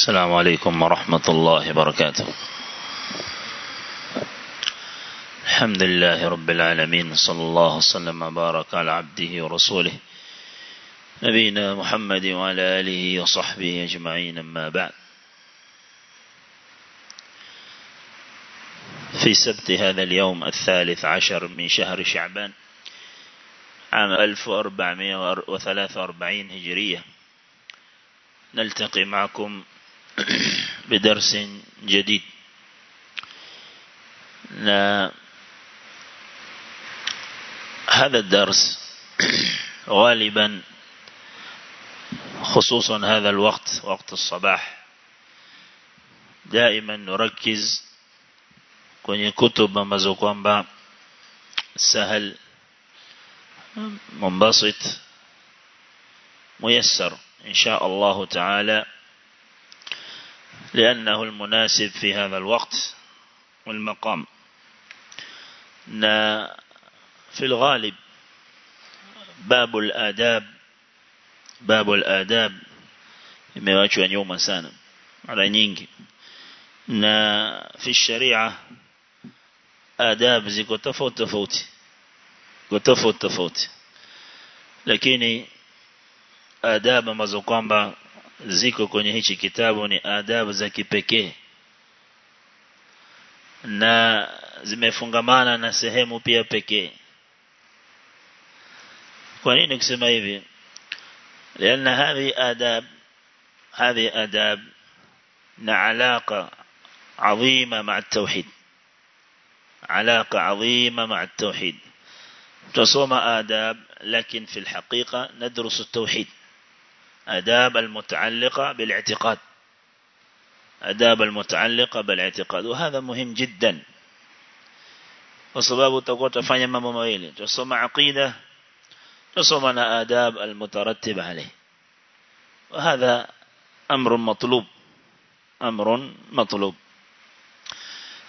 السلام عليكم ورحمة الله وبركاته. الحمد لله رب العالمين صلى الله وسلم وبارك على عبده ورسوله نبينا محمد وعلى آله وصحبه أجمعين أما بعد. في سبت هذا اليوم الثالث عشر من شهر شعبان عام 1443 هجرية. نلتقي معكم بدرس جديد. هذا الدرس غالبا خصوصا هذا الوقت وقت الصباح دائما نركز. kwenye kutub ambazo kwamba sahal منبسط ميسر إن شاء الله تعالى. لأنه المناسب في هذا الوقت والمقام. نا في الغالب باب الآداب باب الآداب ما يجوا يوم سنة على نينج نا في الشريعة آداب زي كتفوت تفوت كتفوت تفوت لكني آداب مزقامبا ziko kwenye hichi kitabu ni adabu za kipekee. Na zimefungamana na sehemu pia pekee. Kwa nini kusema hivi? لأن هذه آداب هذه آداب علاقة عظيمة مع التوحيد علاقة عظيمة مع التوحيد تصوم آداب لكن في الحقيقة ندرس التوحيد آداب المتعلقة بالاعتقاد. آداب المتعلقة بالاعتقاد. وهذا مهم جدا. وسباب تقول تفanya mambo mawili tusoma aqida tusoma adab almutaratib alayh وهذا أمر مطلوب. أمر مطلوب.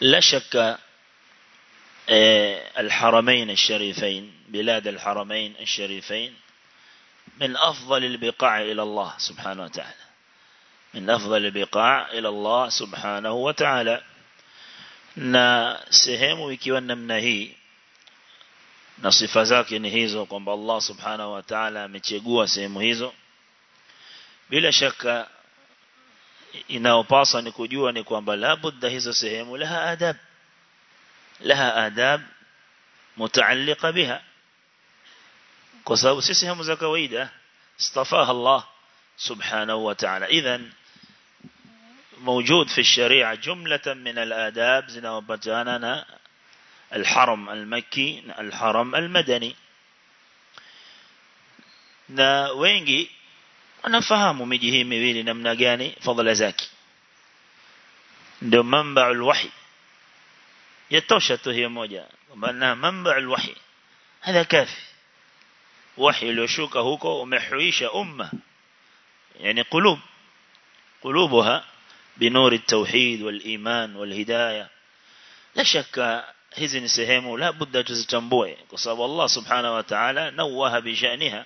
لا شك الحرمين الشريفين بلاد الحرمين الشريفين من أفضل البقاع إلى الله سبحانه وتعالى. من أفضل البقاع إلى الله سبحانه وتعالى. نا سهم ويكون هي نصف ذاك ينهيزه قم بالله سبحانه وتعالى متشقوا سهم ويهيزه بلا شك إنه باصا نكجوا نكوان بلا بد هزه سهم لها آداب لها آداب متعلقة بها لها آداب متعلقة بها كسبب سيسهم زكويدة اصطفاها الله سبحانه وتعالى إذن موجود في الشريعة جملة من الآداب زنا وبتاننا الحرم المكي الحرم المدني na wengi wanafahamu miji hii miwili namna gani? Fadhila zake. Ndio manba'ul wahi يتوشى هي موجة وأنها منبع الوحي وحي لشوك هكو ومحويش أمة. يعني قلوب. قلوبها بنور التوحيد والإيمان والهداية. لا شك هذه سهم لا بد تزتنبوه. قصب الله سبحانه وتعالى نوه بشأنها.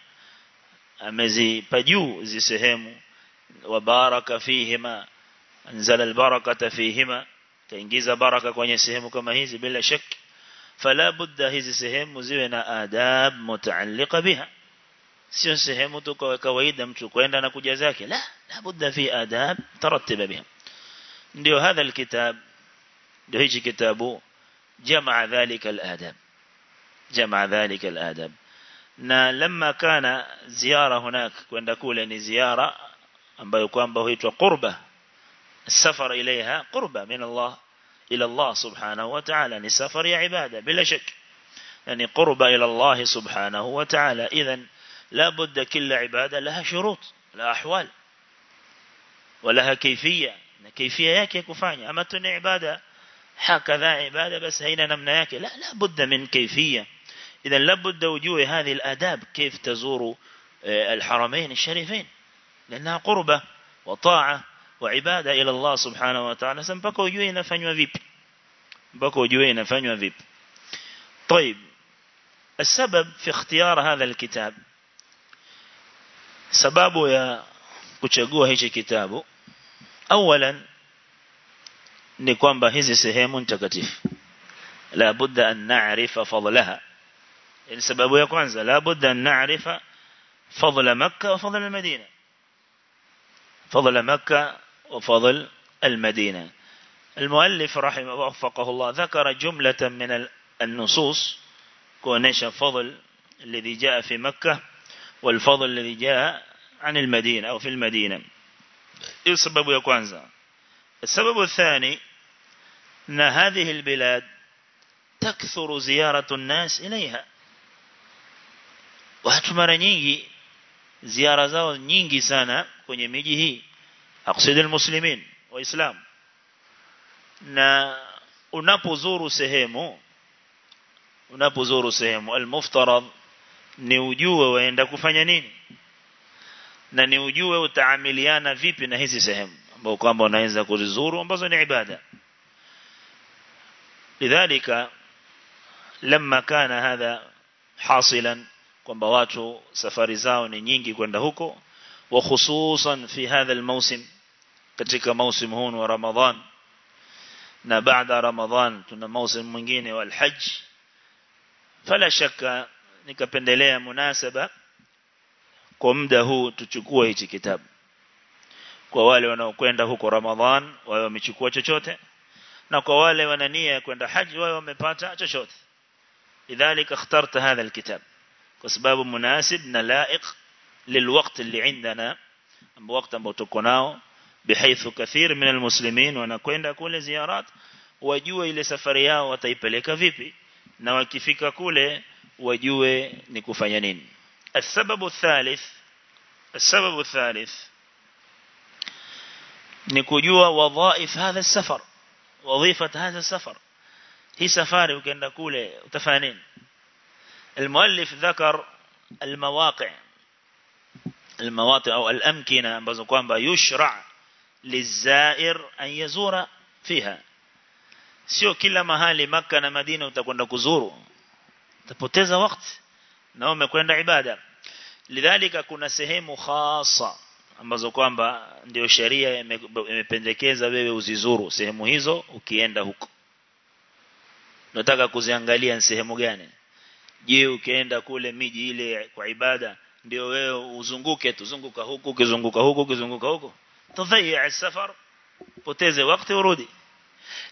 أما زي بديو زي سهم وبارك فيهما. أنزل البركة فيهما. تنجيز بركة كون سهام كما هذه بلا شك. فلا بد هذه سهم مزينة آداب متعلقة بها. سين سهم تكو كويدا متكوين لنا كجزاك. لا لا بد في آداب ترتب بها. ديو هذا الكتاب ديو هيجي كتابه جمع ذلك الآداب. جمع ذلك الآداب. نا لما كان زيارة هناك كوين دكولة نزيارة أمبا يكوان بهيت وقربة السفر إليها قربة من الله. إلى الله سبحانه وتعالى. يعني سفر يا عبادة بلا شك. يعني قربة إلى الله سبحانه وتعالى. إذا لا بد كل عبادة لها شروط لها أحوال ولها كيفية. كيفية yake kufanya ama tuna ibada hakadha ibada bas haina namna yake la la budda min kayfiyya اذا لا بد وجوه هذه الآداب كيف تزور الحرمين الشريفين. لأنها قربة وعبادة إلى الله سبحانه وتعالى. سنبقى وجوهنا فنوى ذيب بقى وجوهنا فنوى ذيب طيب السبب في اختيار هذا الكتاب. سبابه يا كتشقوه هيش كتابه. أولا نكوان بهزي سهيم تكتف لابد أن نعرف فضلها. يعني السبب يا كوانزا لابد أن نعرف فضل مكة وفضل المدينة. فضل مكة fadla al-madina المؤلف رحمه وفقه الله ذكر جملة من النصوص كونش فضل الذي جاء في مكة والفضل الذي جاء عن المدينة أو في المدينة. السبب يكوانزا السبب الثاني أن هذه البلاد تكثر زيارة الناس إليها. watu mara nyingi ziara zao nyingi sana kwenye miji aqsid almuslimin waislamu na unapozuru sehemu unapozuru sehemu almuftarad ni ujue waenda kufanya nini na ni ujue utaamiliana vipi na hizi sehemu ambao kwamba unaweza kuzizuru ambazo ni ibada lidhalika لما كان هذا حاصلا kwamba watu safari zao ni nyingi kwenda huko wa hususan fi hadha almawsim katika mausim huu wa ramadhan na baada ramadhan tuna mausim mwingine wa alhajj fala shaka nikapendelea munasaba kwa muda huu tuchukue hichi kitabu kwa wale wanaokwenda huko ramadhan wao wamechukua chochote na kwa wale wanania kwenda haji wao wamepata chochote lidhalika اخترت هذا الكتاب بسبب مناسب نلائق للوقت اللي عندنا وقت ambao tuko nao بحيث كثير من المسلمين وأنا ونكوند كل زيارات وجوه إلى سفريا وتيبلك فيبي نوكفك كل وجوه نكفينين السبب الثالث السبب الثالث نكجوا وظائف هذا السفر وظيفة هذا السفر هي سفاري وكنا كولي وتفانين المؤلف ذكر المواقع المواطئ أو الأمكنة يشرع lizair an yazura fiha sio kila mahali maka na Madina utakwenda kuzuru utapoteza wakati na umekwenda ibada lidhalika kuna sehemu khasa ambazo kwamba ndio sheria imependekeza wewe uzizuru sehemu hizo ukienda huko nataka kuziangalia ni sehemu gani je ukienda kule miji ile kwa ibada ndio wewe uzunguke tuzunguka huku ukizunguka huku ukizunguka huku tudhaiya safar poteze wakati urudi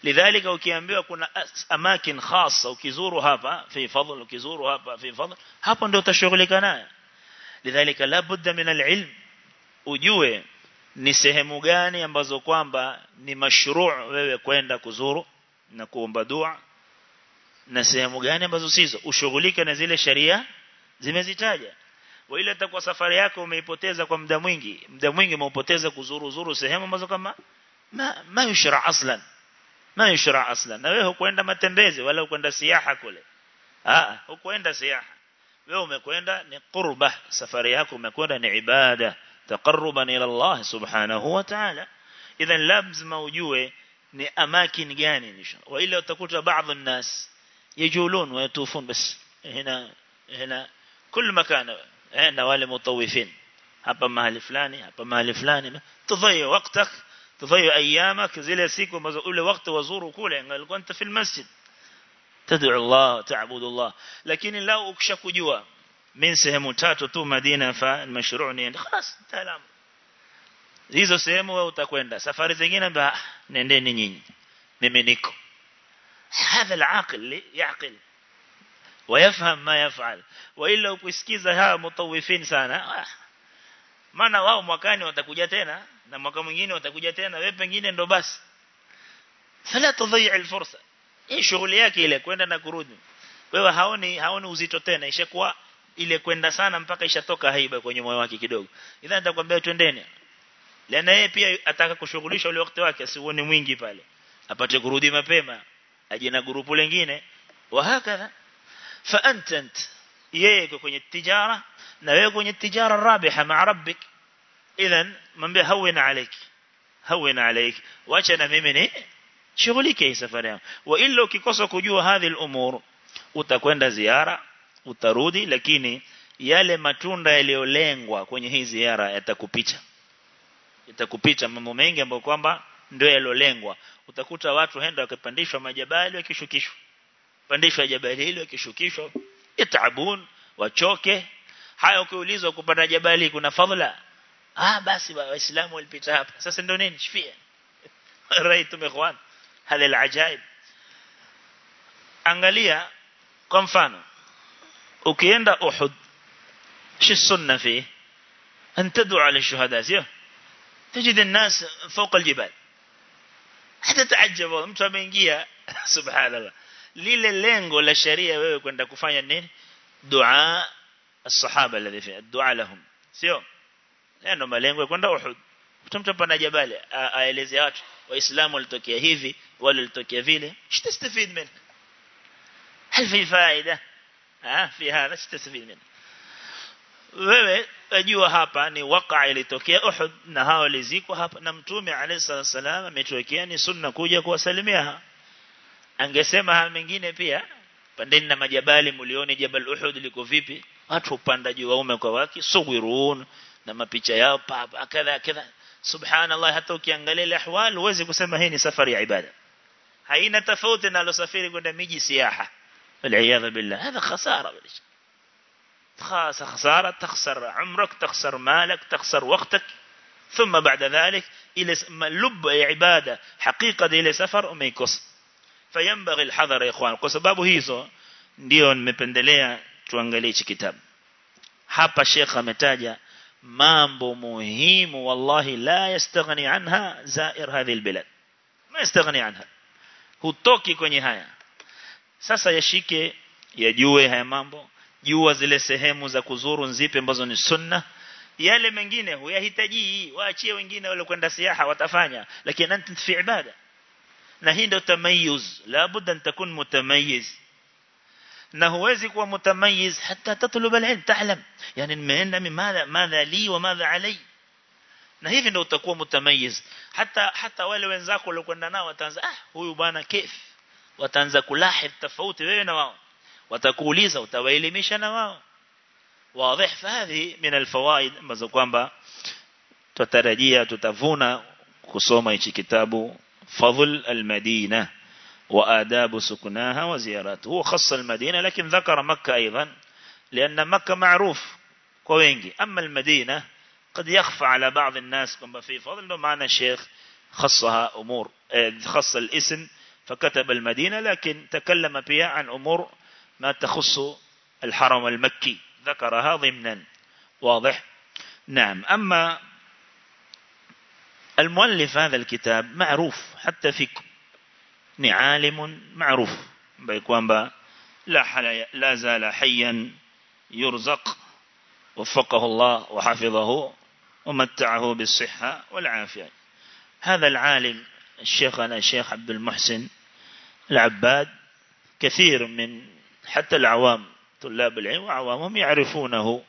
lidhalika ukiambiwa kuna amakin khasa ukizuru hapa fi fadl ukizuru hapa fi fadl hapo ndio utashughulika naye lidhalika la budda min alilm ujue ni sehemu gani ambazo kwamba ni mashruu wewe kwenda kuzuru na kuomba dua na sehemu gani ambazo sizo. Ushughulike na zile sharia zimezitaja wa ile itakuwa safari yako umeipoteza kwa muda mwingi muda mwingi umeupoteza kuzuru zuru sehemu ambazo kama ma ma yushra aslan ma yushra aslan na wewe hukwenda matembezi wala hukwenda siaha kule ah hukwenda siaha wewe umekwenda ni qurba safari yako umekwenda ni ibada taqarruban ila Allah subhanahu wa ta'ala idhan lazima ujue ni amakin gani nisha wa ila utakuta baadhi الناس يجولون ويطوفون بس هنا هنا كل مكان هنا wale mutawifin hapa mahali fulani hapa mahali fulani tudhaya waktak tudhaya ayamak zile siku ambazo ule wakati wazuru kule ngalikuwa anta fi almasjid tad'u Allah ta'budu Allah lakini lao ukishakujua min sehemu tatu tu Madina fa almashru' ni خلاص talam hizo sehemu wewe utakwenda safari zingine ba nendeni nyinyi mimi niko هذا العاقل يعقل wayafham ma yafal wa ila ukisikiza hawa mutawifin sana ah, maana wao mwakani watakuja tena na mwaka mwingine watakuja tena wewe pengine ndo basi. Fala tudhi' alfursa. Hii shughuli yake ile kwenda na kurudi. Wewe haoni haoni uzito tena ishakuwa ile kwenda sana mpaka ishatoka haiba kwenye moyo wake kidogo. Idha nitakwambia twendeni. Lena yeye pia ataka kushughulisha ule wakati wake asiuone mwingi pale. Apate kurudi mapema aje na grupu lingine. Wa hakadha fa antant yeye kwenye tijara na wewe kwenye tijara rabiha ma rabbik. Idhan mambe hawina alayki hawina alayki wacha na mimi ni shughulike hii safari yangu. Wa illa ukikosa kujua hadhi al-umur utakwenda ziara utarudi lakini yale matunda yaliyolengwa kwenye hii ziara yatakupicha. Itakupita mambo mengi ambayo kwamba ndio yalolengwa utakuta watu henda wakipandishwa majabali wakishukishwa pandishwa jabali hilo wakishukishwa itaabun wachoke haya ukiulizwa kupanda jabali kuna fadhila ah basi waislamu walipita hapa sasa ndio nini shifia raitum ikhwan hada alajaib angalia kwa mfano ukienda uhud shi sunna fi an tad'u ala shuhada sio تجد الناس فوق الجبال hata taajabu mtu ameingia subhanallah lile lengo la sharia wewe kwenda kufanya nini dua الصحابه الذي في الدعاء لهم sio ndio malengo ya kwenda Uhud mtu pana jabali aelezea watu waislamu walitokea hivi wale walitokea vile shtastafid min هل في فائده ها في هذا تستفيد منه wewe ajua hapa ni waqa ilitokea Uhud na hao walizikwa hapa na mtume alayhi salam ametuwekea ni sunna kuja kuwasalimia angesema haya mengine pia pandeni na majabali mulione jabal Uhud liko vipi watu upanda juu waume kwa wake suwirun na mapicha yao papa kadha kadha subhanallah hata ukiangalia ile ahwal uweze kusema hii ni safari ya ibada haina tofauti na alosafiri kwenda miji siaha wal billah hada khasara bilash خاص خسارة تخسر عمرك تخسر مالك تخسر وقتك ثم بعد ذلك إلى لب عبادة حقيقة إلى سفر وميكوس fayambaghi alhadhar ya ikhwan. Kwa sababu hizo ndio nimependelea tuangalie hichi kitabu. Hapa shekha ametaja mambo muhimu wallahi la yastaghni anha zair hadhi albilad ma yastaghni anha. Hutoki kwenye haya. Sasa yashike yajue haya mambo jua zile sehemu za kuzuru nzipe ambazo ni sunna. Yale mengine huyahitaji waachie wengine wale kwenda siaha watafanya. Lakini anti fi ibada na hii ndio tamayuz la budda an takun mutamayyiz na huwezi kuwa mutamayyiz hata tatlub alilm ta'lam yani nimeenda madha madha li wa madha alai na hivi ndio utakuwa mutamayyiz hata hata wale wenzako waliokwenda nao wataanza ah huyu bwana kif wataanza kulahid tofauti wewe na wao watakuuliza utawaelimisha na wao واضح فهذه من الفوائد ambazo kwamba tutarajia tutavuna kusoma hichi kitabu فضل المدينة وآداب سكناها وزيارات هو خص المدينة لكن ذكر مكة أيضا لأن مكة معروف كوينجي. أما المدينة قد يخفى على بعض الناس كما في فضل معنى الشيخ خصها أمور خص الاسم فكتب المدينة لكن تكلم فيها عن أمور ما تخص الحرم المكي. ذكرها ضمنا. واضح؟ نعم. أما المؤلف هذا الكتاب معروف حتى فيكم. عالم معروف. بيكوان لا, لا زال حيا يرزق وفقه الله وحفظه ومتعه بالصحة والعافية. هذا العالم الشيخنا الشيخ عبد المحسن العباد كثير من حتى العوام طلاب العلم وعوامهم يعرفونه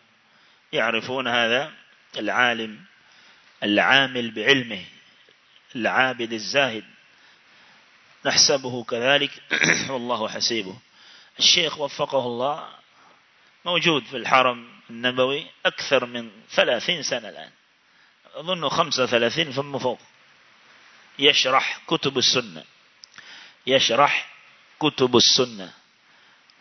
يعرفون هذا العالم. العامل بعلمه العابد الزاهد. نحسبه كذلك. والله حسيبه. الشيخ وفقه الله. موجود في الحرم النبوي أكثر من ثلاثين سنة الآن. أظن خمسة ثلاثين ثم فوق. يشرح كتب السنة. يشرح كتب السنة.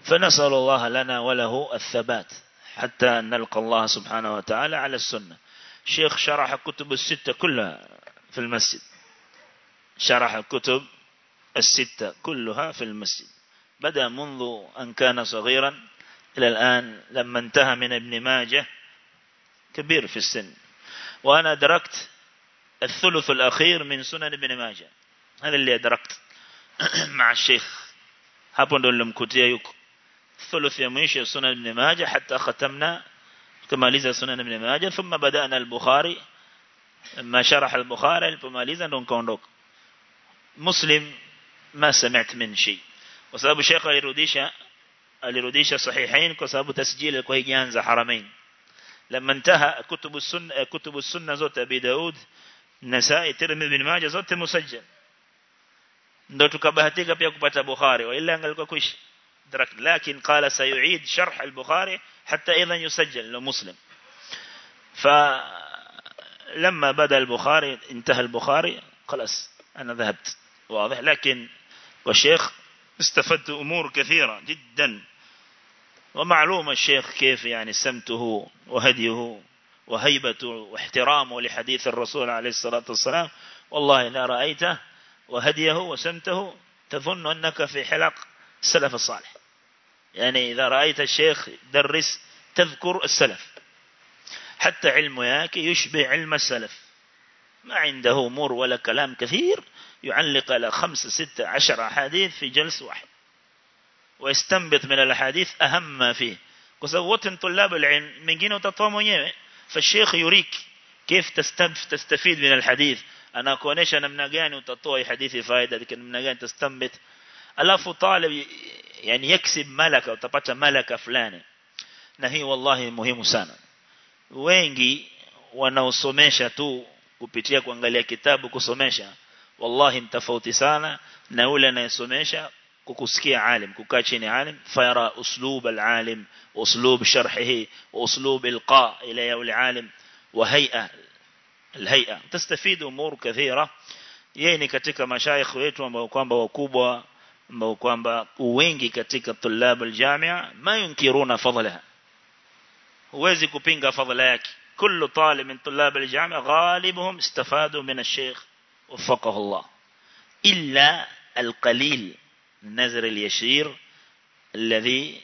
فنسأل الله لنا وله الثبات حتى نلقى الله سبحانه وتعالى على السنة. شيخ شرح كتب الستة كلها في المسجد. شرح الكتب الستة كلها في المسجد. بدأ منذ أن كان صغيرا إلى الآن لما انتهى من ابن ماجه كبير في السن. وأنا أدركت الثلث الأخير من سنن ابن ماجه. هذا اللي أدركت مع الشيخ hapo ndo nilimkutia yuko thuluth ya sunan ibn majah hatta khatamna tukamaliza sunan ibn majah thumma badana al-bukhari ma sharah al-bukhari alipomaliza ndo nikaondoka muslim ma sami'ت min shay kwa sababu sheikh alirudisha alirudisha sahihain kwa sababu tasjili kwa ijanza haramain لما انتهى كتب السنة كتب السنة زوت أبي داود نسائي ترمذي بن ماجه زوت مسجل ndo tukabahatika pia kupata Bukhari wa ila angalikuwa kuishi درك لكن قال سيعيد شرح البخاري حتى أيضا يسجل لو مسلم. لما بدأ البخاري انتهى البخاري خلاص أنا ذهبت. واضح. لكن والشيخ استفدت أمور كثيرة جدا. ومعلوم الشيخ كيف يعني سمته وهديه وهيبته واحترامه لحديث الرسول عليه الصلاة والسلام. والله إذا رأيته وهديه وسمته تظن أنك في حلق السلف الصالح. يعني إذا رأيت الشيخ درس تذكر السلف. حتى علم ياك يشبه علم السلف. ما عنده أمور ولا كلام كثير يعلق على خمس ستة عشر أحاديث في جلس واحد. ويستنبط من الأحاديث أهم ما فيه. وسوتن طلاب العلم من جينه تطوم فالشيخ يريك كيف تستفيد من الحديث. أنا كونيش أنا منغاني وتطوي حديثي فائدة لكن منغاني تستنبط. ألاف طالب yani yaksib malaka utapata malaka fulani. Na hii wallahi muhimu sana. Wengi wanaosomesha tu kupitia kuangalia kitabu kusomesha wallahi mtafauti sana na yule anayesomesha kukusikia alim kukaa chini alim fayara uslub alalim uslub sharhihi uslub ilqa ila yule alim wa hay'a alhay'a. Tastafidu umur kathira yeye ni katika mashayikh wetu ambao kwamba wakubwa ambao kwamba wengi katika tulab aljamia ma yunkiruna fadlaha. Huwezi kupinga fadhila yake. كل طالب من طلاب الجامعة غالبهم استفادوا من الشيخ وفقه الله إلا القليل النزر اليشير الذي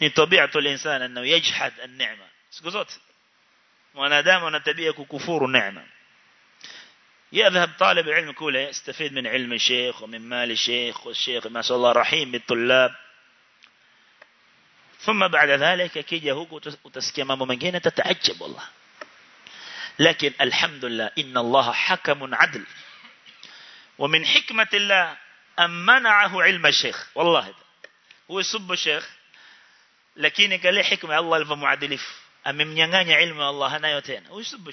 من طبيعة الإنسان أنه يجحد النعمة سكوزوت ونادام ونتبيك كفور النعمة يذهب طالب علم كله يستفيد من علم الشيخ ومن مال الشيخ والشيخ ما شاء الله رحيم بالطلاب. ثم بعد ذلك كي huku utasikia mambo mengine تتعجب والله. لكن الحمد لله إن الله حكم عدل. ومن حكمة الله أن منعه علم الشيخ. والله هو يسب الشيخ. lakini kale hikma Allah alivyomuadilifu amemnyang'anya ilmu Allah nayo tena usubbu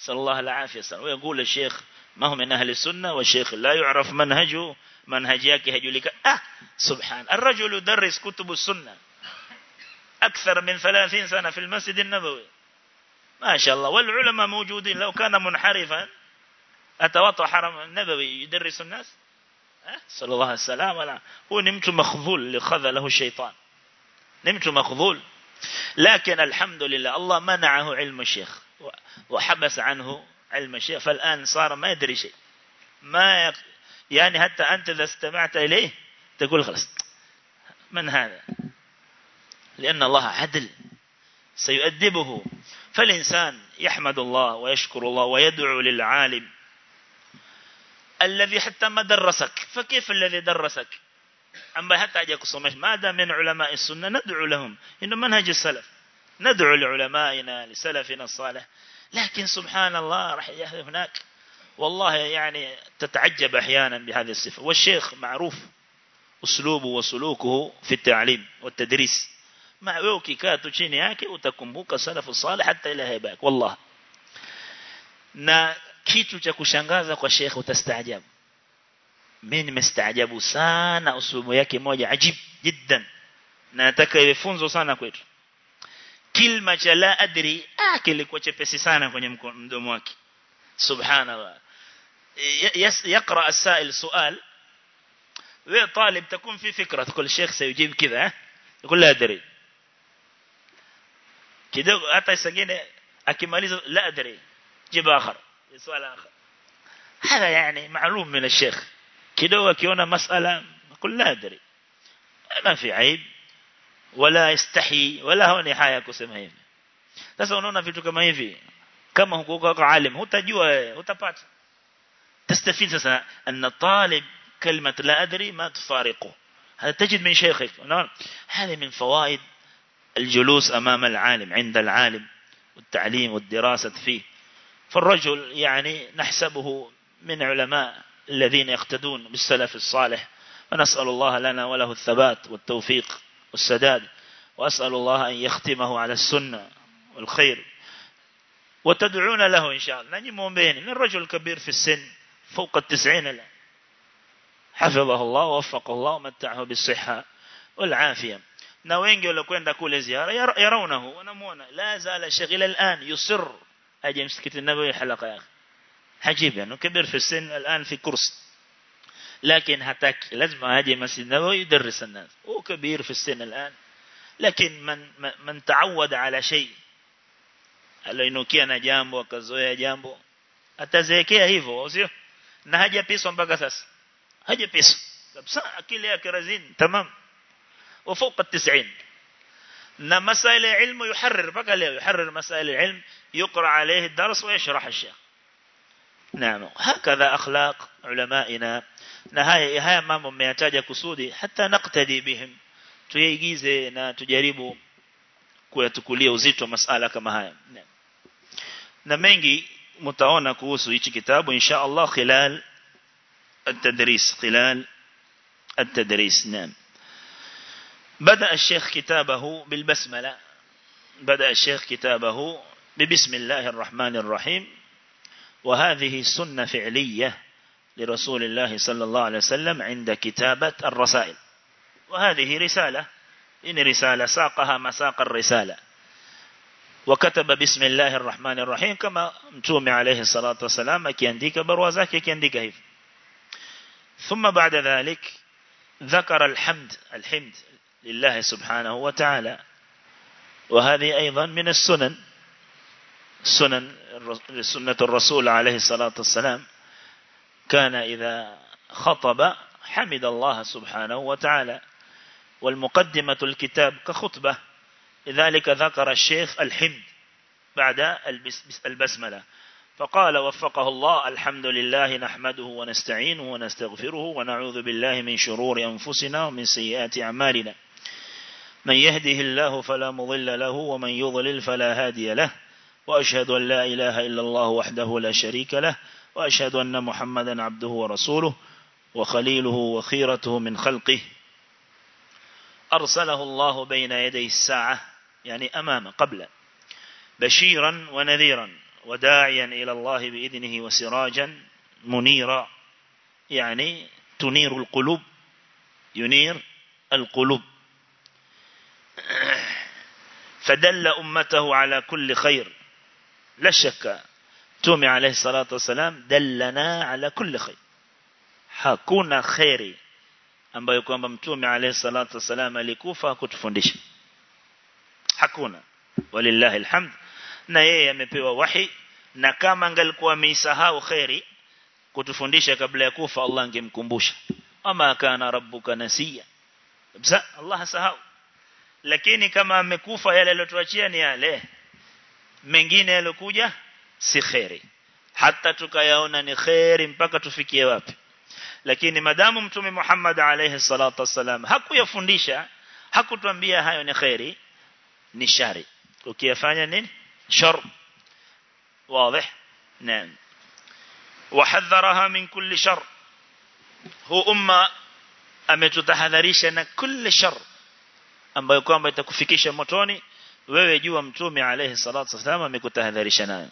sheikh sallallahu alaihi wasallam ويقول الشيخ ما هو من أهل السنة؟ والشيخ لا يعرف منهجه منهج yake hajulika ah subhan الرجل يدرس كتب السنة أكثر من ثلاثين سنة في المسجد النبوي. ما شاء الله. والعلماء موجودين. لو كان منحرفا أتوطى حرم النبوي يدرس الناس؟ صلى الله عليه وسلم هو نمت مخذول لخذله الشيطان. نمت مخذول. لكن الحمد لله الله منعه علم الشيخ. وحبس عنه علم الشيخ فالآن صار ما يدري شيء. ما يق... يعني حتى أنت إذا استمعت إليه تقول خلاص من هذا؟ لأن الله عدل سيؤدبه. فالإنسان يحمد الله ويشكر الله ويدعو للعالم الذي حتى ما درسك. فكيف الذي درسك؟ أما حتى أجاك صمش ماذا من علماء السنة ندعو لهم إنه منهج السلف. ندعو لعلمائنا لسلفنا الصالح. لكن سبحان الله رح يهدف هناك. والله يعني تتعجب أحيانا بهذه الصفة. والشيخ معروف أسلوبه وسلوكه في التعليم والتدريس. مع يوكي كاتو شينياكي وتكمبوك سلف الصالح حتى إلى هباك والله. نا كيتو تكو شنغازك والشيخ وتستعجب. من مستعجب سانا أسلوبه. ياكي موجة عجيب جدا. نا تكيفونزو سانا كويتو kilma cha la adri ah kilikuwa chepesi sana kwenye mdomo wake subhanallah يقرأ السائل سؤال وطالب تكون في فكرة تقول الشيخ سيجيب كذا يقول لا أدري kidogo hata sengine akimaliza la adri jibu akhar swali akhar hada yani maalum min الشيخ kidogo akiona masala يقول لا adri ما في عيب wala istahi wala haoni haya kusema hivi. Sasa unaona vitu kama hivi. Kama hukuwa kwa alim hutajua utapata تستفيد سasa ان الطالب كلمه لا ادري ما تفارقه هذا تجد من شيخك هذه من فوائد الجلوس أمام العالم عند العالم والتعليم والدراسة فيه فالرجل يعني نحسبه من علماء الذين يقتدون بالسلف الصالح ونسأل الله لنا وله الثبات والتوفيق والسداد وأسأل الله أن يختمه على السنة والخير. وتدعون له إن شاء الله. نجمون بين الرجل الكبير في السن فوق التسعين الآن. حفظه الله ووفقه الله ومتعه بالصحة والعافية. Wengi waliokwenda kule ziara yaraunahu wanamuona la zala shaghila al'an yusir أجي مسكت النبوي حلقة يا أخي. عجيب يعني كبر في السن الآن في كرسي. لكن هتاك لازم أجي مسجد النبوي يدرس الناس. هو كبير في السن الآن. لكن من من تعود على شيء. aloinukia na jambo akazoea jambo atazeekea hivyo sio na hajapiswa mpaka sasa hajapiswa kabisa akili yake razini tamam وفوق التسعين. مسائل العلم يحرر. بقى له يحرر مسائل العلم يقرأ عليه الدرس ويشرح الشيخ. نعم. هكذا أخلاق علمائنا. نهاية هاي mambo mmeyataja kusudi hata naktadi bihim tuigize na tujaribu kuyatukulia uzito masala kama haya na mengi mtaona kuhusu hichi kitabu insha Allah khilal التدريس خلال التدريس نعم بدأ الشيخ كتابه بالبسملة بدأ الشيخ كتابه ببسم الله الرحمن الرحيم وهذه سنة فعلية لرسول الله صلى الله عليه وسلم عند كتابة الرسائل. وهذه رسالة إن رسالة ساقها مساق الرسالة. وكتب بسم الله الرحمن الرحيم كما متومي عليه الصلاة والسلام كينديك بروازاك كينديك هيف. ثم بعد ذلك ذكر الحمد الحمد لله سبحانه وتعالى. وهذه أيضا من السنن سنن سنة الرسول عليه الصلاة والسلام. كان إذا خطب حمد الله سبحانه وتعالى. والمقدمة الكتاب كخطبة. لذلك ذكر الشيخ الحمد بعد البسملة. فقال وفقه الله الحمد لله نحمده ونستعينه ونستغفره ونعوذ بالله من شرور أنفسنا ومن سيئات أعمالنا. من يهده الله فلا مضل له ومن يضلل فلا هادي له. وأشهد أن لا إله إلا الله وحده لا شريك له وأشهد أن محمدا عبده ورسوله وخليله وخيرته من خلقه. أرسله الله بين يدي الساعة يعني أمام قبل بشيرا ونذيرا وداعيا إلى الله بإذنه وسراجا منيرا يعني تنير القلوب ينير القلوب. فدل أمته على كل خير لا شك Mtume alayhi salatu wasalam dallana ala kulli khair hakuna khairi ambayo kwamba mtume alayhi salatu wasalam alikufa kutufundisha hakuna walillahi alhamd na yeye amepewa wahi na kama angalikuwa ameisahau khairi kutufundisha kabla ya kufa Allah angemkumbusha ama kana rabbuka nasiya kabisa Allah sahau lakini kama amekufa yale aliyotuachia ni yale mengine yalokuja si khairi hata tukayaona ni khairi mpaka tufikie wapi lakini madamu mtume Muhammad alayhi salatu wasalam hakuyafundisha hakutuambia hayo ni khairi ni shari ukiyafanya nini shar واضح نعم وحذرها من كل شر هو أمة ametutahadharisha na kulli shar ambayo kwamba itakufikisha motoni wewe jua mtume alayhi salatu wasallam amekutahadharisha nayo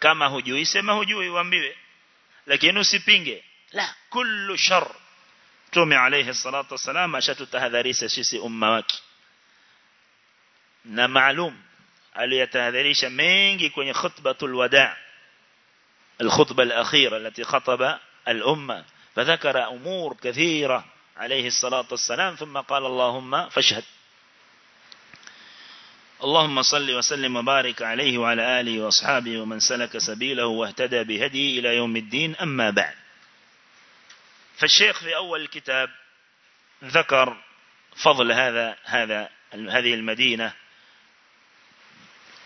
Kama hujui sema hujui uambiwe lakini usipinge la kullu shar mtume alayhi salatu wasallam ashatutahadharisha sisi umma wake na maalum aliyatahadharisha mengi kwenye khutbatul wadaa الخطبة الأخيرة التي خطب الأمة فذكر أمور كثيرة عليه الصلاة والسلام ثم قال اللهم فاشهد اللهم صل وسلم وبارك عليه وعلى آله وأصحابه ومن سلك سبيله واهتدى بهدي إلى يوم الدين. أما بعد فالشيخ في أول الكتاب ذكر فضل هذا هذا هذه المدينة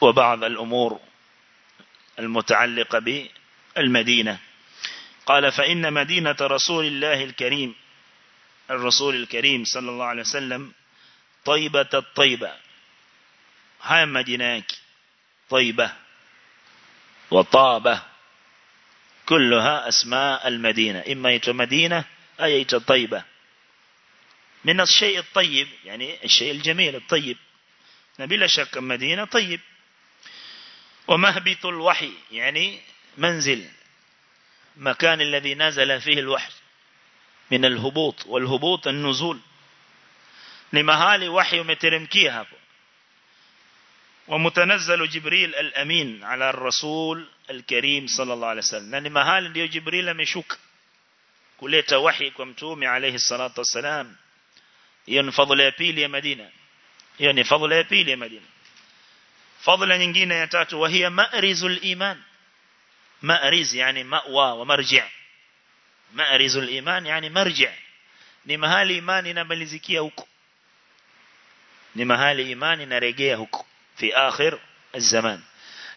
وبعض الأمور المتعلقة بالمدينة. قال فإن مدينة رسول الله الكريم الرسول الكريم صلى الله عليه وسلم طيبة الطيبة. هاي مدينة طيبة. وطابة. كلها أسماء المدينة. إما يتو مدينة أي يتو طيبة. من الشيء الطيب يعني الشيء الجميل الطيب. بلا شك مدينة طيب. ومهبط الوحي يعني منزل. مكان الذي نزل فيه الوحي. من الهبوط والهبوط النزول. wahi umeteremkia hapo ومتنزل جبريل الأمين على الرسول الكريم صلى الله عليه وسلم. نعني مهال ديو جبريل مشوك كليت وحي كمتوم عليه الصلاة والسلام. ينفضل يبيل يا مدينة. ينفضل يبيل يا مدينة. فضل ننجينا يتاتو وهي مأرز الإيمان. مأرز يعني مأوى ومرجع. مأرز الإيمان يعني مرجع. ni mahali imani inabalizikia huko ni mahali imani inaregea huko في آخر الزمان.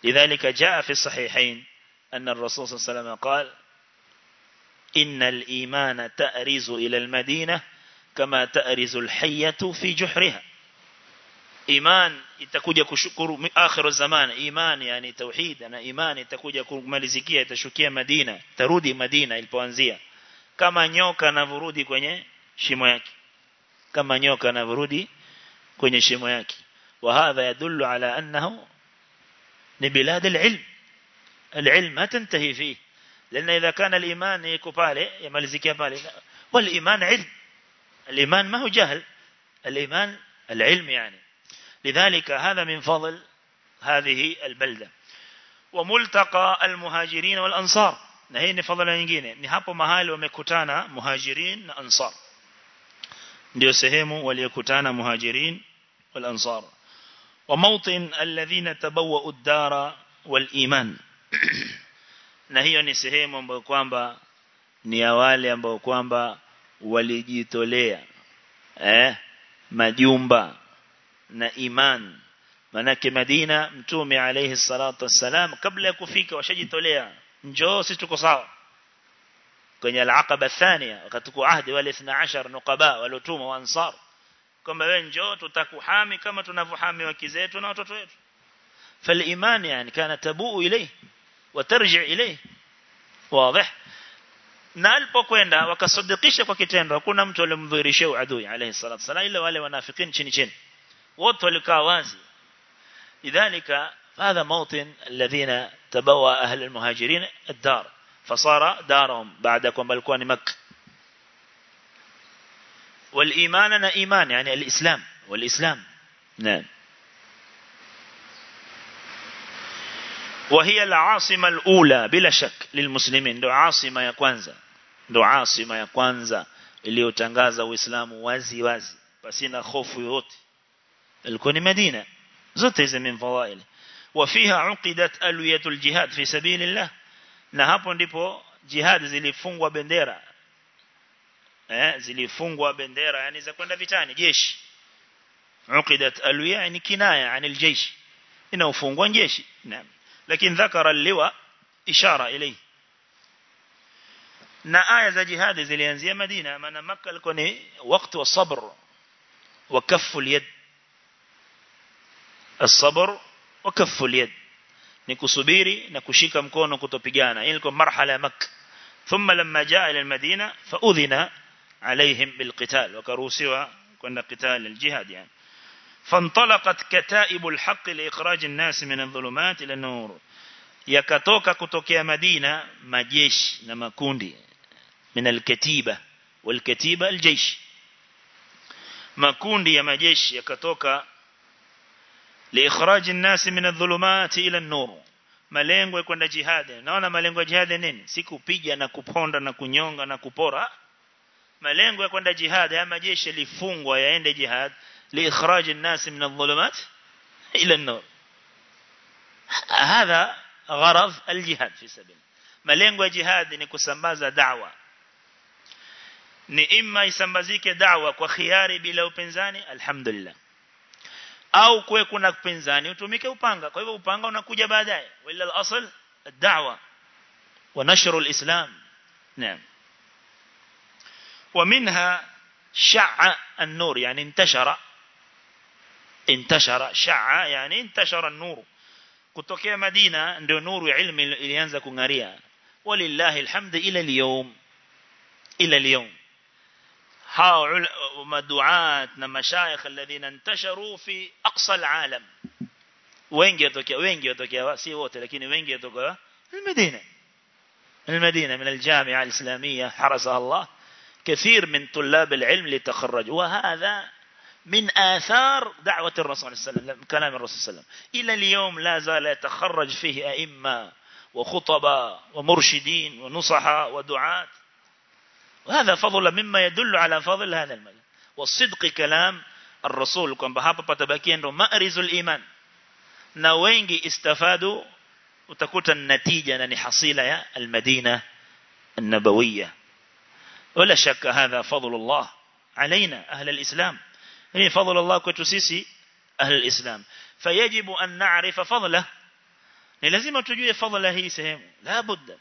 لذلك جاء في الصحيحين أن الرسول صلى الله عليه وسلم قال إن الإيمان تأرز إلى المدينة كما تأرز الحية في جحرها. إيمان يتكوجي كشكر آخر الزمان. إيمان يعني توحيد. أنا إيمان يتكوجي كمالزكية تشكية مدينة ترودي مدينة البوانزية. كما نيوكا نفرودي كوني شيموياكي. كما نيوكا نفرودي كوني شيموياكي. وهذا يدل على أنه لبلاد العلم. العلم ما تنتهي فيه. لأن إذا كان الإيمان يكبالي يملزك يبالي والإيمان علم. الإيمان ما هو جهل. الإيمان العلم يعني. لذلك هذا من فضل هذه البلدة. وملتقى المهاجرين والأنصار. fadhila nyingine ni hapo mahali wamekutana muhajirin na ansar ndio sehemu waliokutana muhajirin wal ansar وموطن الذين تبوؤوا الدار والإيمان. نهيو نسهيم ومبوكوامبا نيوالي ومبوكوامبا وليجيتوليا آه مديومبا نا إيمان منك مدينة متومي عليه الصلاة والسلام قبل كفيك وشجيتوليا نجو ستكو كن العقبة الثانية وقد تكو عهد والاثنى عشر نقباء والوتوم وانصار kwamba wewe njoo tutakuhami kama tunavyohami wake zetu na watoto wetu فالإيمان يعني كان تبوء إليه وترجع إليه واضح na alipokwenda wakasadikisha kwa kitendo hakuna mtu aliyemdhihirishia adui alayhi salatu wasallam ila wale wanafikin chini chini wote walikaa wazi lidhalika هذا موطن الذين تبوا أهل المهاجرين الدار فصار دارهم بعد balikuwa ni Makkah والإيمان أنا إيمان يعني الإسلام. والإسلام. نعم. وهي العاصمة الأولى بلا شك للمسلمين. دو عاصمة يا كوانزا. دو عاصمة يا كوانزا اللي يتنغازا وإسلام وازي وازي بس هنا خوف ويوت الكون مدينة. زوت إذا من فوائل وفيها عقدت ألوية الجهاد في سبيل الله. نهابون ديبو جهاد زي اللي لفنغ وبندرة eh zilifungwa bendera yani za kwenda vitani jeshi uqidat alwiya yani kinaya anil jeshi inaufungwa jeshi naam lakini dhakara liwa ishara ilayhi na aya za jihad zilianzia Madina maana Makka ilikuwa ni wakati wa sabr wa kaffu al-yad الصبر وكف اليد ni kusubiri na kushika mkono kutopigana hii ilikuwa marhala ya Makka thumma lamma عليهم بالقتال وكروا كنا قتال الجهاد يعني. فانطلقت كتائب الحق لإخراج الناس من الظلمات إلى النور. يا كتوك كتوكيا مدينة ما جيش نما كوندي من الكتيبة والكتيبة الجيش. ما كوندي يا ما جيش يا يكتوك لإخراج الناس من الظلمات إلى النور. malengo ya جهاد. نونا naona جهاد نين. jihad nini siku piga na kuponda na kunyonga malengo ya kwenda jihad ya majeshi lifungwa yaende jihad liikhraj an-nas min adh-dhulumat ila an-nur هذا غرض الجهاد في سبيل malengo ya jihad ni kusambaza da'wa ni imma isambazike da'wa kwa khiari bila upinzani alhamdulillah au kuwe kuna upinzani utumike upanga kwa hivyo upanga unakuja baadaye wala al-asl ad-da'wa wa nashru al-islam naam ومنها شع النور يعني انتشر انتشر شع يعني انتشر النور. كتوكي مدينة نور علم إليانزا كنغاريا ولله الحمد إلى اليوم إلى اليوم. ها مدعات مشايخ الذين انتشروا في أقصى العالم. وين جيتوكي وين جيتوكي سيوت لكن وين جيتوكي المدينة. المدينة من الجامعة الإسلامية حرسها الله. كثير من طلاب العلم لتخرج وهذا من آثار دعوة الرسول صلى الله عليه وسلم كلام الرسول صلى الله عليه وسلم. إلى اليوم لا زال يتخرج فيه أئمة وخطباء ومرشدين ونصحاء ودعاة. وهذا فضل مما يدل على فضل هذا المجال والصدق كلام الرسول. Kwamba hapa patabakia ndo ma'rizul iman na wengi istafadu utakuta natija na ni hasila ولا شك هذا فضل الله علينا أهل الإسلام هي فضل الله كتسيسي أهل الإسلام فيجب أن نعرف فضله ni lazima tujue fadhila hii sehemu la budda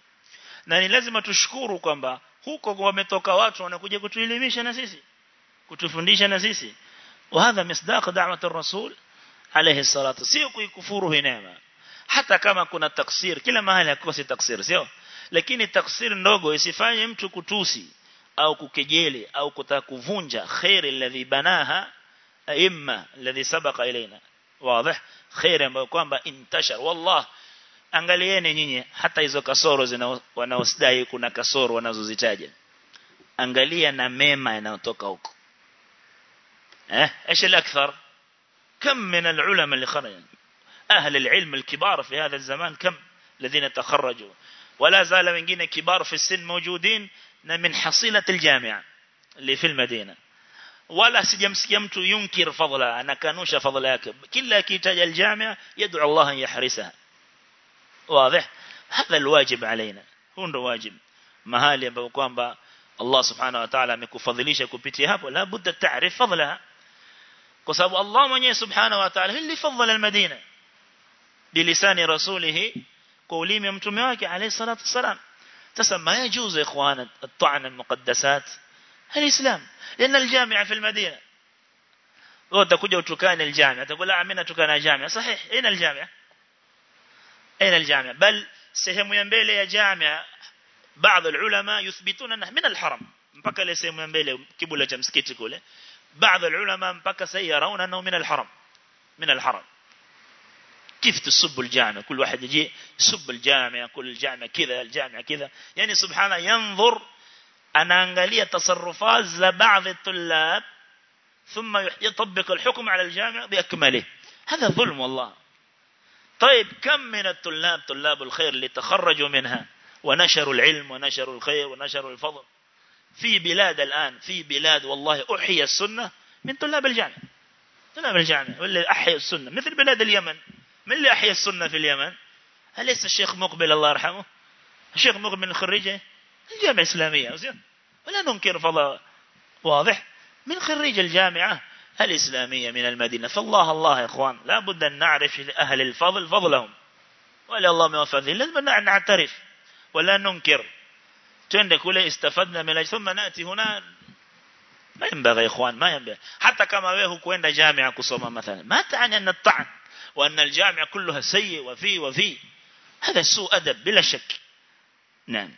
na ni lazima tushukuru kwamba huko wametoka watu wanakuja kutuelimisha na sisi kutufundisha na sisi وهذا مصداق دعوة الرسول عليه الصلاة sio kuikufuru hii neema hata kama kuna taksir kila mahali hakosi taksir sio lakini taksir ndogo isifanye mtu kutusi أو كجيلي أو كتاكوفونجا خير الذي بناها أئمة الذي سبق إلينا واضح خير ما يقوم بانتشر والله angalieni nyinyi hata hizo kasoro wanaosdai kuna kasoro wanazozitaja. Angalia na mema yanayotoka huko. Eh إيش الاكثر كم من العلماء اللي خرجوا أهل العلم الكبار في هذا الزمان كم الذين تخرجوا ولا زال wengine كبار في السن موجودين من حصيلة الجامعة اللي في المدينة ولا sijamsikia mtu yunkir fadla anakanusha fadla yake kila akitaja aljamia yad'u Allah an yahrisaha واضح هذا الواجب علينا هو ndo wajib mahali ambapo kwamba Allah subhanahu wa ta'ala amekufadhilisha kupitia hapo la budda taarif fadlaha kwa sababu Allah mwenyewe subhanahu wa ta'ala hili fadhala almadina bilisani rasulihi kwa ulimi mtume wake alayhi salatu wasalam sasa ma yajuzu ikhwana at-ta'n al-muqaddasat الإسلام. لأن الجامعة في المدينة. وتكوجا وتكان الجامعة تقول لا أمين تكان الجامعة؟ صحيح. أين الجامعة؟ أين الجامعة؟ بل سهم ينبيل يا جامعة. بعض العلماء يثبتون أنه من الحرم. kibula cha msikiti kule baadhi ya ulama mpaka sasa yarauna anao min alharam min alharam كيف تسب الجامع؟ كل واحد يجي يسب الجامع يقول الجامع كذا الجامع كذا. يعني سبحانه ينظر anaangalia tasarrufat za baadhi الطلاب ثم يطبق الحكم على الجامع بأكمله. هذا ظلم والله. طيب كم من الطلاب طلاب الخير اللي تخرجوا منها؟ ونشروا العلم ونشروا الخير ونشروا الفضل. في بلاد الآن في بلاد والله أحيا السنة من طلاب الجامعة طلاب الجامعة واللي أحيا السنة. مثل بلاد اليمن. من اللي أحيا السنة في اليمن؟ أليس الشيخ مقبل الله يرحمه؟ الشيخ مقبل خريجة الجامعة الإسلامية ولا ننكر فضل واضح. من خريج الجامعة الإسلامية من المدينة. فالله الله يا إخوان لا بد أن نعرف أهل الفضل فضلهم. ولا الله من فضله لازم نعترف ولا ننكر. تندك كله استفدنا من ثم نأتي هنا. ما ينبغي يا إخوان ما ينبغي. حتى كما ويه كوين جامعة كصومة مثلا. ما تعني أن الطعن وأن الجامعة كلها سيء وفي وفي. هذا سوء أدب بلا شك. نعم.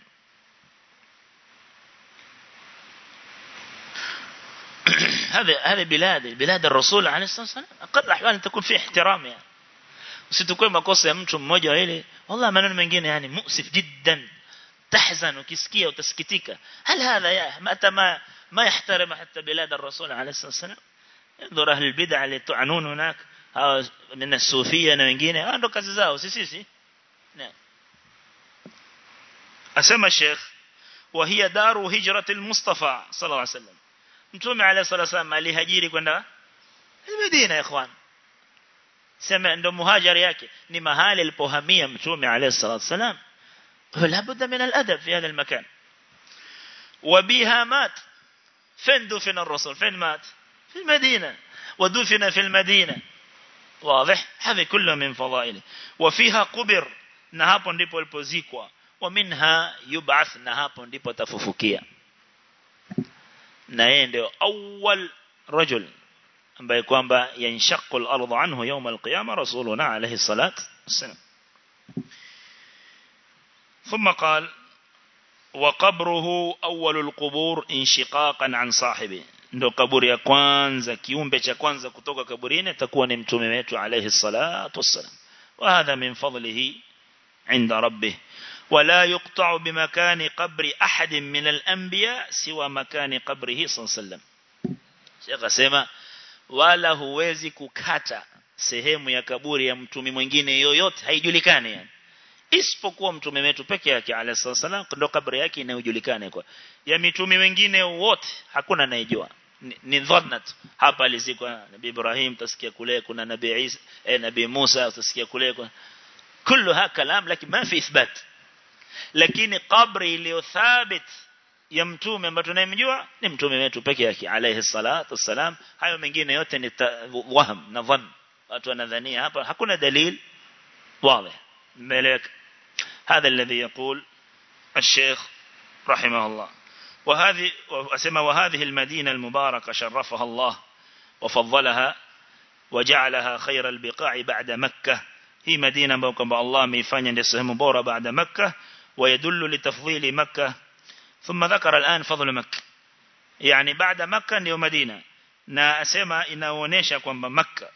هذا هذا بلاد بلاد الرسول عليه الصلاة والسلام. أقل الأحوال أن تكون فيه احترام يعني. usitukue makosa ya mtu mmoja ile wallahi maneno mengine yani musif jiddan tahzan ukisikia utasikitika hal hadha ya mata ma ma yahtarim hatta bilad ar-rasul alayhi الصلاة انظر أهل البدع اللي تعنون هناك. من الصوفيه na wengine. Ndo kazi zao si sisi asema sheikh وهي دار هجرة المصطفى صلى الله عليه وسلم mtume عليه الصلاه والسلام alihajiri kwenda Madina ya ikhwan. Sema ndo muhajiri yake. Ni mahali alipohamia mtume عليه الصلاه والسلام فلا بد من الادب في هذا المكان وبها مات فين دفن الرسول فين مات في المدينة ودفن في المدينة واضح؟ هذه كلها من فضائله. وفيها قبر na hapo ndipo alipozikwa ومنها يبعث na hapo ndipo atafufukia naye ndio أول رجل ambaye ينشق الأرض عنه يوم القيامة رسولنا عليه الصلاة والسلام. ثم قال وقبره أول القبور انشقاقا عن صاحبه. ndo kaburi ya kwanza kiumbe cha kwanza kutoka kaburini atakuwa ni mtume wetu alayhi salatu wassalam wa hadha min fadlihi inda rabbih ولا يقطع بمكان قبر أحد من الأنبياء سوى مكان قبره صلى الله عليه وسلم شيخ سيما wala huwezi kukata sehemu ya kaburi ya mtume mwingine yoyote haijulikani yani isipokuwa mtume wetu peke yake alayhi salam ndo kaburi yake inayojulikana kwa Ya mitume wengine wote hakuna anayejua ni, dhanna hapa alizikwa nabii Ibrahim utasikia kule kuna nabii Isa eh, nabii Musa utasikia kule kuna كلها كلام لكن ما في إثبات lakini kabri iliyo thabit ya mtume ambaye tunayemjua ni mtume wetu peke yake alayhi salatu wassalam hayo mengine yote ni wahm na dhann watu wanadhania hapa hakuna dalil wazi ملك هذا الذي يقول الشيخ رحمه الله وهذه أسمى وهذه المدينة المباركة شرفها الله وفضلها وجعلها خير البقاع بعد مكة. هي مدينة بوكم الله ميفانيا لسهم بورا بعد مكة ويدل لتفضيل مكة. ثم ذكر الآن فضل مكة. يعني بعد مكة ndio Madina na asema inaonyesha kwamba Makka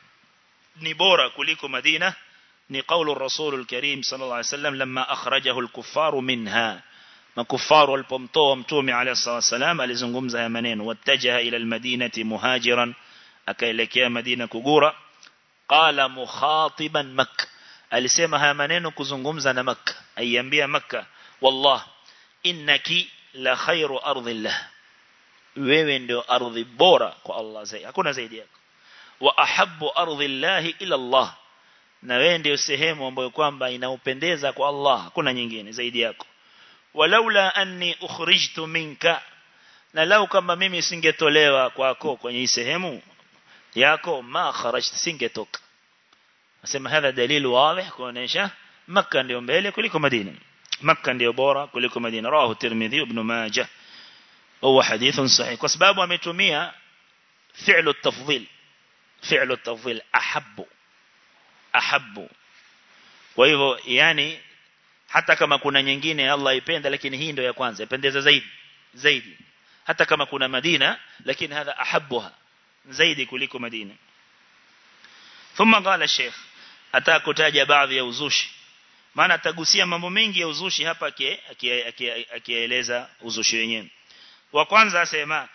ni bora kuliko Madina ni kaulu Rasul al-Karim sallallahu alayhi wasallam lamma akhrajahu al-kuffaru minha makufaru walipomtoa mtume alayhi wasallam alizungumza haya maneno wattajaha ila al-madinati muhajiran akaelekea Madina kugura qala mukhatiban Makka alisema haya maneno kuzungumza na Makka aiambia Makka wallah innaki la khairu ardhillah wewe ndio ardhi bora kwa Allah zaidi hakuna zaidi yako. Wa ahabbu ardhillahi ila Allah na wewe ndio sehemu ambayo kwamba inaupendeza kwa Allah hakuna nyingine zaidi yako walaula anni ukhrijtu minka na lau kama mimi singetolewa kwako kwenye hii sehemu yako ma kharajt singetoka. Nasema hadha dalil wazi kuonesha Makka ndio mbele kuliko Madina. Makka ndio bora kuliko Madina. Rawahu Tirmidhi ibn Majah. Huwa hadithun sahih. Kwa sababu ametumia fi'lu at-tafdhil fi'lu at-tafdhil ahabbu. Ahabbu. Kwa hivyo yani hata kama kuna nyingine Allah ipenda lakini hii ndio ya kwanza ipendeza zaidi zaidi. Hata kama kuna Madina lakini hadha ahabuha zaidi kuliko Madina. Thumma qala Sheikh atakutaja baadhi ya uzushi. Maana atagusia mambo mengi ya uzushi hapa akieleza uzushi wenyewe. Wa kwanza asema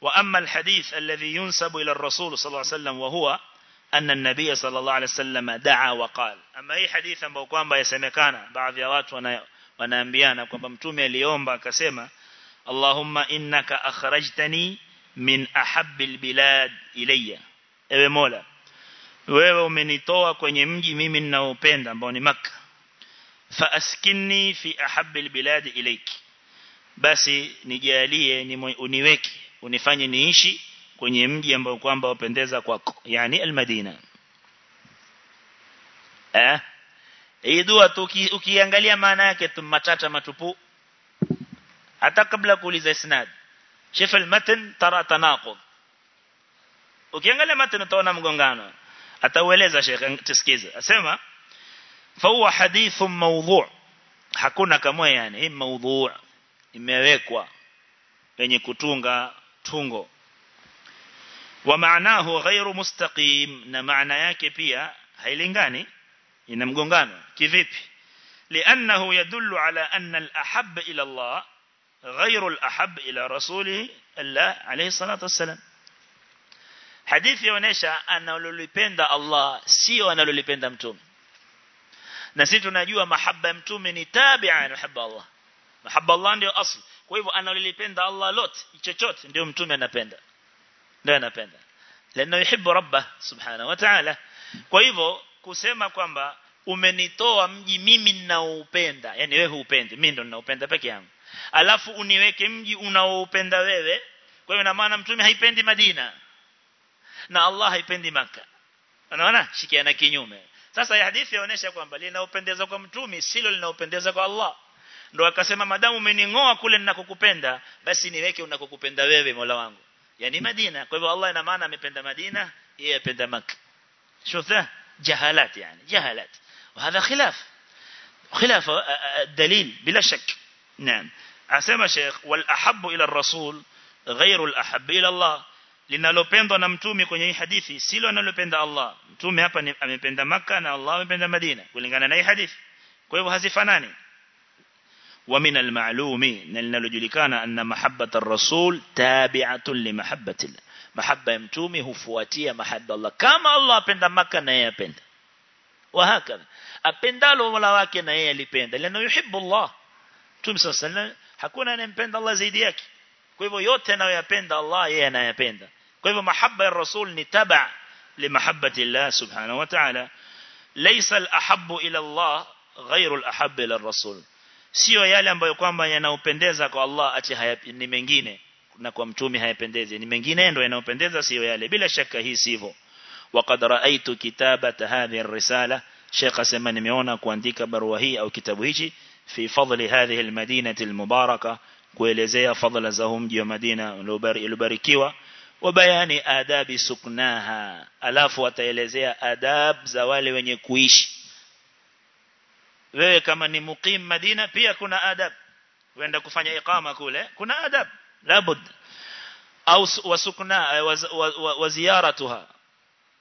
wa amma alhadith alladhi yunsabu ila rasul sallallahu alayhi wasallam wa huwa anna an-nabiy sallallahu alayhi wasallam daa wa qala ama hii hadithi ambayo kwamba yasemekana baadhi ya watu wanaambiana kwamba mtume aliomba akasema Allahumma innaka akhrajtani min ahabbil bilad ilayya. Ewe Mola wewe umenitoa kwenye mji mimi ninaopenda ambao ni Makka. Fa askinni fi ahabbil bilad ilayki. Basi nijalie ni uniweke unifanye niishi kwenye mji ambao kwamba upendeza kwako yani almadina eh hii dua ukiangalia maana yake matata matupu hata kabla kuuliza isnad شوف المتن ترى تناقض ukiangalia matn utaona mgongano ataueleza Sheikh tusikize asema fa huwa hadithun mawdhu' hakuna kama yani hii mawdhu' imewekwa yenye kutunga tungo ومعناه غير مستقيم. نمعنى yake pia hailingani? Ina mgongano. Kivipi? لأنه يدل على أن الأحب إلى الله غير الأحب إلى رسول الله عليه الصلاة والسلام. حديث يونيشا أن لوليبند الله سيو أن متوم. متومي نسي تنجوا محبة متومي ني أن محبه الله. محبة الله ndio asli kwa hivyo analilipenda Allah تشوت chochote ndio mtume anapenda ndio anapenda. Lana yuhibbu rabbah subhanahu wa ta'ala. Kwa hivyo kusema kwamba umenitoa mji mimi ninaoupenda yani wewe huupendi mimi ndo ninaupenda peke yangu. Alafu uniweke mji unaoupenda wewe kwa hiyo na maana mtume haipendi Madina. Na Allah haipendi maka unaona? Shikiana kinyume. Sasa ya hadithi inaonyesha kwamba linaopendeza kwa mtume silo linaopendeza kwa Allah. Ndo akasema madamu umeningoa kule ninakokupenda basi niweke unakokupenda wewe Mola wangu yani Madina kwa hivyo Allah ina maana amependa Madina yeye apenda Makka shufa jahalat yani jahalat وهذا خلاف. خلاف آه، آه، آه، الدليل بلا شك. نعم. عسما شيخ والأحب إلى الرسول غير الأحب إلى الله. لنلوبندو نمتومي كوني حديث سيلو أنا لو بند الله. نمتومي هابا نمتومي مكة الله نمتومي مدينة. ولنغانا ناي حديث. كويبو هزي فناني ومن المعلوم أن لجلكان أن محبة الرسول تابعة لمحبة الله. محبة يمتومه فواتية محبة الله. كما الله أبند مكة نهي أبند وهكذا. أبند الله ملاواك نهي لبند لأنه يحب الله. تومي صلى الله عليه وسلم حكونا نمبند الله زيديك كيف يوتنا ويبند الله يهنا يبند كيف محبة الرسول نتبع لمحبة الله سبحانه وتعالى. ليس الأحب إلى الله غير الأحب إلى الرسول. Sio yale ambayo kwamba yanaupendeza kwa Allah ati ni mengine na kwa mtume hayapendezi. Ni mengine ndio yanayopendeza sio yale. Bila shaka hii sivyo. Waqad raaitu kitabata hadhihi ar-risala. Sheikh asema nimeona kuandika barua hii au kitabu hichi fi fadli hadhihi al-madinati al-mubaraka kuelezea fadhila za mji wa Madina uliobarikiwa. Wa bayani adabi suknaha. Alafu ataelezea adab za wale wenye kuishi wewe kama ni mukim Madina pia kuna adab. Wenda kufanya iqama kule kuna adab. Labud. Au wasukna waziyaratuha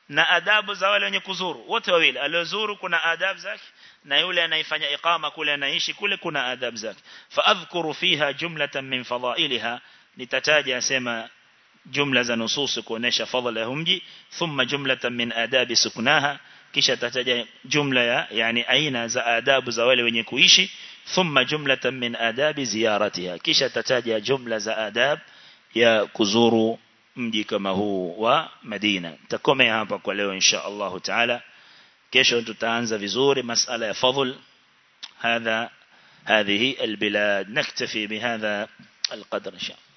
na adabu za wale wenye kuzuru. Wote wawili. Aliozuru kuna adab zake. Na yule anayefanya iqama kule anaishi kule kuna adab zake. Faadhkuru fiha jumlatan min fadailha nitataja asema jumla za nusus kuonesha fadhila ya mji. Thumma jumlatan min adabi suknaha kisha tataja jumla ya yani aina za adabu za wale wenye kuishi thumma jumlatan min adabi ziyaratiha kisha tataja jumla za adab ya kuzuru mji kama huu wa Madina takomea hapa kwa leo insha Allah taala kesho tutaanza vizuri masala ya fadhl هذا هذه البلاد نكتفي بهذا القدر إن شاء الله